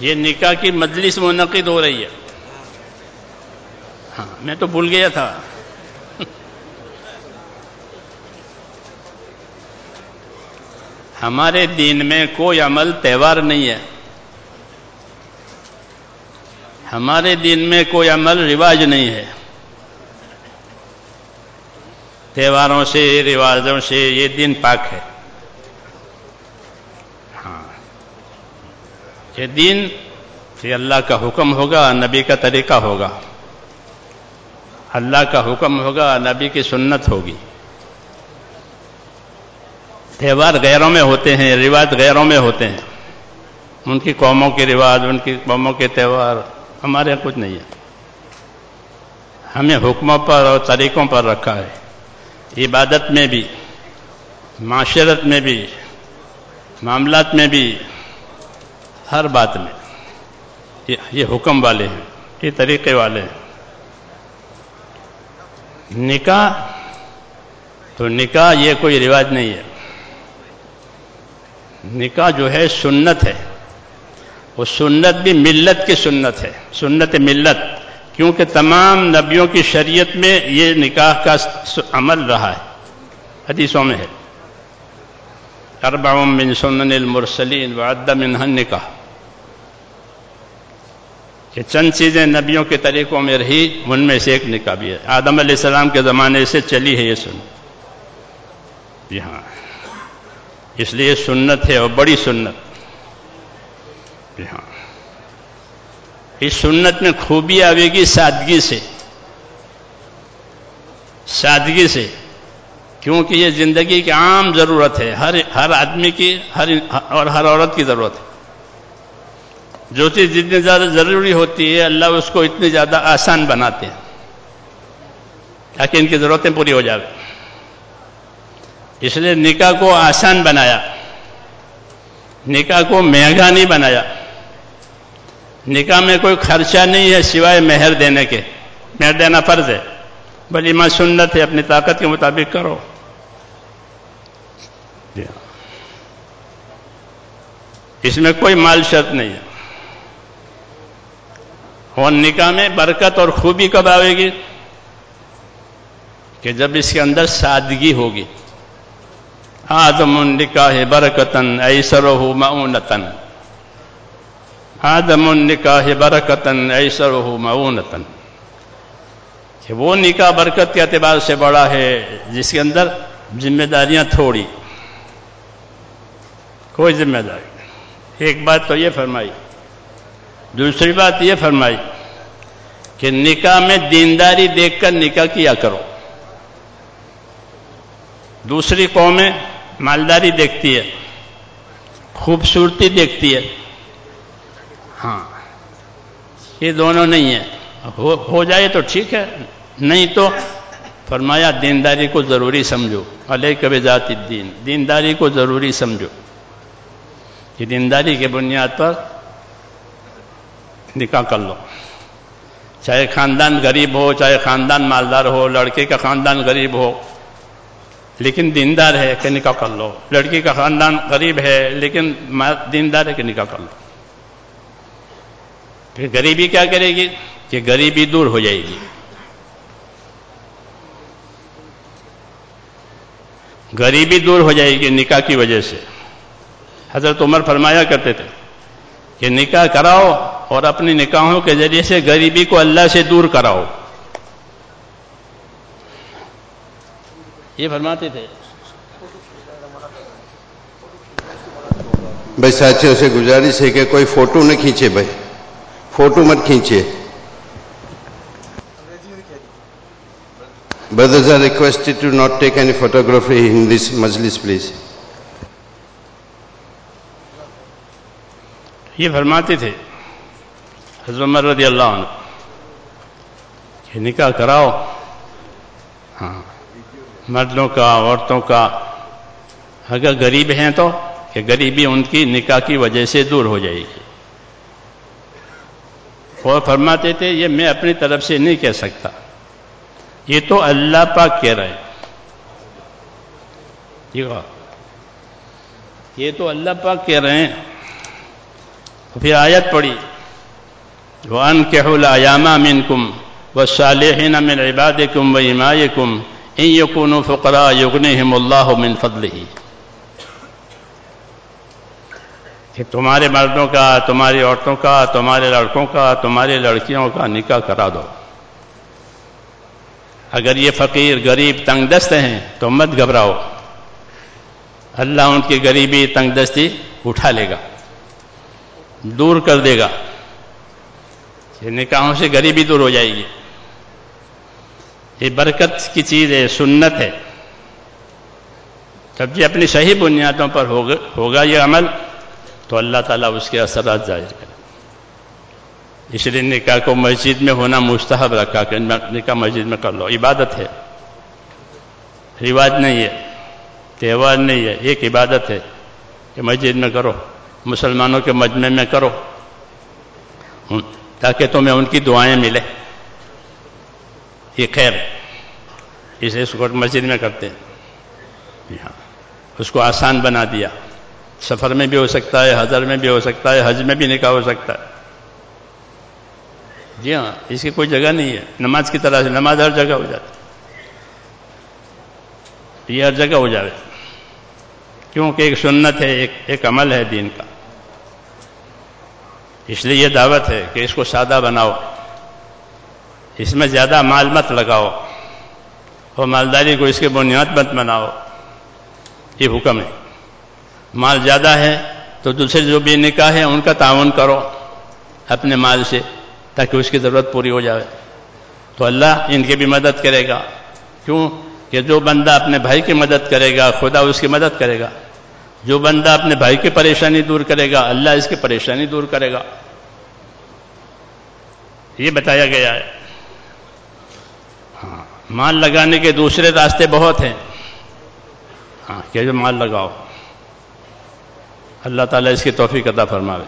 یہ نکاح کی مجلس منعقد ہو رہی ہے۔ ہاں میں تو بھول گیا تھا۔ ہمارے دین میں کوئی عمل تہوار نہیں ہے۔ ہمارے دین میں کوئی عمل رواج نہیں ہے۔ تہواروں سے، رواجوں سے یہ دن پاک ہے۔ یہ دین یہ اللہ کا حکم ہوگا، نبی کا طریقہ ہوگا۔ اللہ کا حکم ہوگا، نبی کی سنت ہوگی۔ تہوار غیروں میں ہوتے ہیں، رواج غیروں میں ہوتے ہیں۔ ان کی قوموں کے رواج، ان کی قوموں کے تہوار، ہمارے یہاں کچھ نہیں ہے۔ ہمیں حکموں پر اور طریقوں پر رکھا ہے۔ عبادت میں بھی، معاشرت میں بھی، معاملات میں بھی ہر بات میں۔ یہ حکم والے ہیں، یہ طریقے والے ہیں۔ نکاح، تو نکاح یہ کوئی رواج نہیں ہے۔ نکاح جو ہے سنت ہے۔ وہ سنت بھی ملت کی سنت ہے، سنت ملت۔ کیونکہ تمام نبیوں کی شریعت میں یہ نکاح کا عمل رہا ہے۔ حدیثوں میں ہے۔ اربع من سنن المرسلین وعد منہن نکاح کہ چند چیزیں نبیوں کے طریقوں میں رہی، ان میں سے ایک نکاح بھی ہے۔ آدم علیہ السلام کے زمانے سے چلی ہے یہ سن جی ہاں۔ اس لیے سنت ہے اور بڑی سنت۔ جی ہاں۔ اس سنت میں خوبی آئے گی سادگی سے۔ سادگی سے۔ کیونکہ یہ زندگی کی عام ضرورت ہے۔ ہر ہر آدمی کی، ہر، اور ہر عورت کی ضرورت ہے۔ جو چیز جتنی زیادہ ضروری ہوتی ہے، اللہ اس کو اتنی زیادہ آسان بناتے ہیں۔ تاکہ ان کی ضرورتیں پوری ہو جائے اس لیے نکاح کو آسان بنایا۔ نکاح کو مہنگا نہیں بنایا۔ نکاح میں کوئی خرچہ نہیں ہے سوائے مہر دینے کے۔ مہر دینا فرض ہے۔ بلی ماں سنت ہے، اپنی طاقت کے مطابق کرو۔ اس میں کوئی مال شرط نہیں ہے۔ اور نکاح میں برکت اور خوبی کب آئے گی؟ کہ جب اس کے اندر سادگی ہوگی۔ آدم النکاح برکتن ایسر ہو معونتن آدم النکاح برکتن ایسر ہو معونتن کہ وہ نکاح برکت کے اعتبار سے بڑا ہے، جس کے اندر ذمہ داریاں تھوڑی۔ کوئی ذمہ داری۔ ایک بات تو یہ فرمائی۔ دوسری بات یہ فرمائی کہ نکاح میں دینداری دیکھ کر نکاح کیا کرو۔ دوسری قومیں مالداری دیکھتی ہے، خوبصورتی دیکھتی ہے۔ ہاں یہ دونوں نہیں ہیں۔ ہو جائے تو ٹھیک ہے، نہیں تو فرمایا دینداری کو ضروری سمجھو۔ علیہ کبھی ذاتی دین دینداری کو ضروری سمجھو۔ کہ دینداری کے بنیاد پر نکاح کر لو۔ چاہے خاندان غریب ہو، چاہے خاندان مالدار ہو، لڑکے کا خاندان غریب ہو، لیکن دیندار ہے کہ نکاح کر لو۔ لڑکی کا خاندان غریب ہے، لیکن دیندار ہے کہ نکاح کر لو۔ پھر غریبی کیا کرے گی؟ کہ غریبی دور ہو جائے گی۔ غریبی دور ہو جائے گی نکاح کی وجہ سے۔ حضرت عمر فرمایا کرتے تھے کہ نکاح کراؤ اور اپنی نکاحوں کے ذریعے سے غریبی کو اللہ سے دور کراؤ۔ یہ فرماتے تھے۔ بھائی ساتھیوں سے گزارش ہے کہ کوئی فوٹو نہ کھینچے بھائی۔ فوٹو مت کھینچے۔ Brothers are requested to not take any photography in this majlis, please. یہ فرماتے تھے۔ حضرت عمر رضی اللہ عنہ۔ کہ نکاح کراؤ۔ ہاں۔ مردوں کا، عورتوں کا۔ اگر غریب ہیں تو کہ غریبی ان کی نکاح کی وجہ سے دور ہو جائے گی۔ اور فرماتے تھے، یہ میں اپنی طرف سے نہیں کہہ سکتا۔ یہ تو اللہ پاک کہہ رہے یہ تو اللہ پاک کہہ رہے ہیں۔ پھر آیت پڑی وہ ان کے حلامہ من کم و صالحین من عباد کم و امائے کم اللہ من فضل ہی کہ تمہارے مردوں کا، تمہاری عورتوں کا، تمہارے لڑکوں کا تمہاری لڑکیوں کا نکاح کرا دو۔ اگر یہ فقیر، غریب تنگ دست ہیں تو مت گھبراؤ۔ اللہ ان کی غریبی تنگ دستی اٹھا لے گا، دور کر دے گا۔ نکاحوں سے غریبی دور ہو جائے گی۔ یہ برکت کی چیز ہے، سنت ہے۔ جب یہ اپنی صحیح بنیادوں پر ہوگا یہ عمل، تو اللہ تعالیٰ اس کے اثرات ظاہر کرے۔ اس لیے نکاح کو مسجد میں ہونا مستحب رکھا کہ نکاح مسجد میں کر لو۔ عبادت ہے۔ رواج نہیں ہے، تہوار نہیں ہے، ایک عبادت ہے کہ مسجد میں کرو، مسلمانوں کے مجمع میں کرو۔ تاکہ تمہیں ان کی دعائیں ملے۔ یہ خیر اسے اس کو مسجد میں کرتے ہیں۔ جی ہاں۔ اس کو آسان بنا دیا۔ سفر میں بھی ہو سکتا ہے، حضر میں بھی ہو سکتا ہے، حج میں بھی نکاح ہو سکتا ہے۔ جی ہاں اس کی کوئی جگہ نہیں ہے۔ نماز کی طرح سے نماز ہر جگہ ہو جاتی یہ ہر جگہ ہو جائے کیونکہ ایک سنت ہے، ایک ایک عمل ہے دین کا۔ اس لیے یہ دعوت ہے کہ اس کو سادہ بناؤ، اس میں زیادہ مال مت لگاؤ اور مالداری کو اس کے بنیاد مت بناؤ، یہ حکم ہے۔ مال زیادہ ہے تو دوسرے جو بھی نکاح ہے ان کا تعاون کرو اپنے مال سے تاکہ اس کی ضرورت پوری ہو جائے۔ تو اللہ ان کی بھی مدد کرے گا۔ کیوں؟ کہ جو بندہ اپنے بھائی کی مدد کرے گا، خدا اس کی مدد کرے گا۔ جو بندہ اپنے بھائی کی پریشانی دور کرے گا، اللہ اس کی پریشانی دور کرے گا۔ یہ بتایا گیا ہے۔ ہاں مال لگانے کے دوسرے راستے بہت ہیں۔ ہاں کہ جو مال لگاؤ۔ اللہ تعالیٰ اس کی توفیق عطا فرماوے۔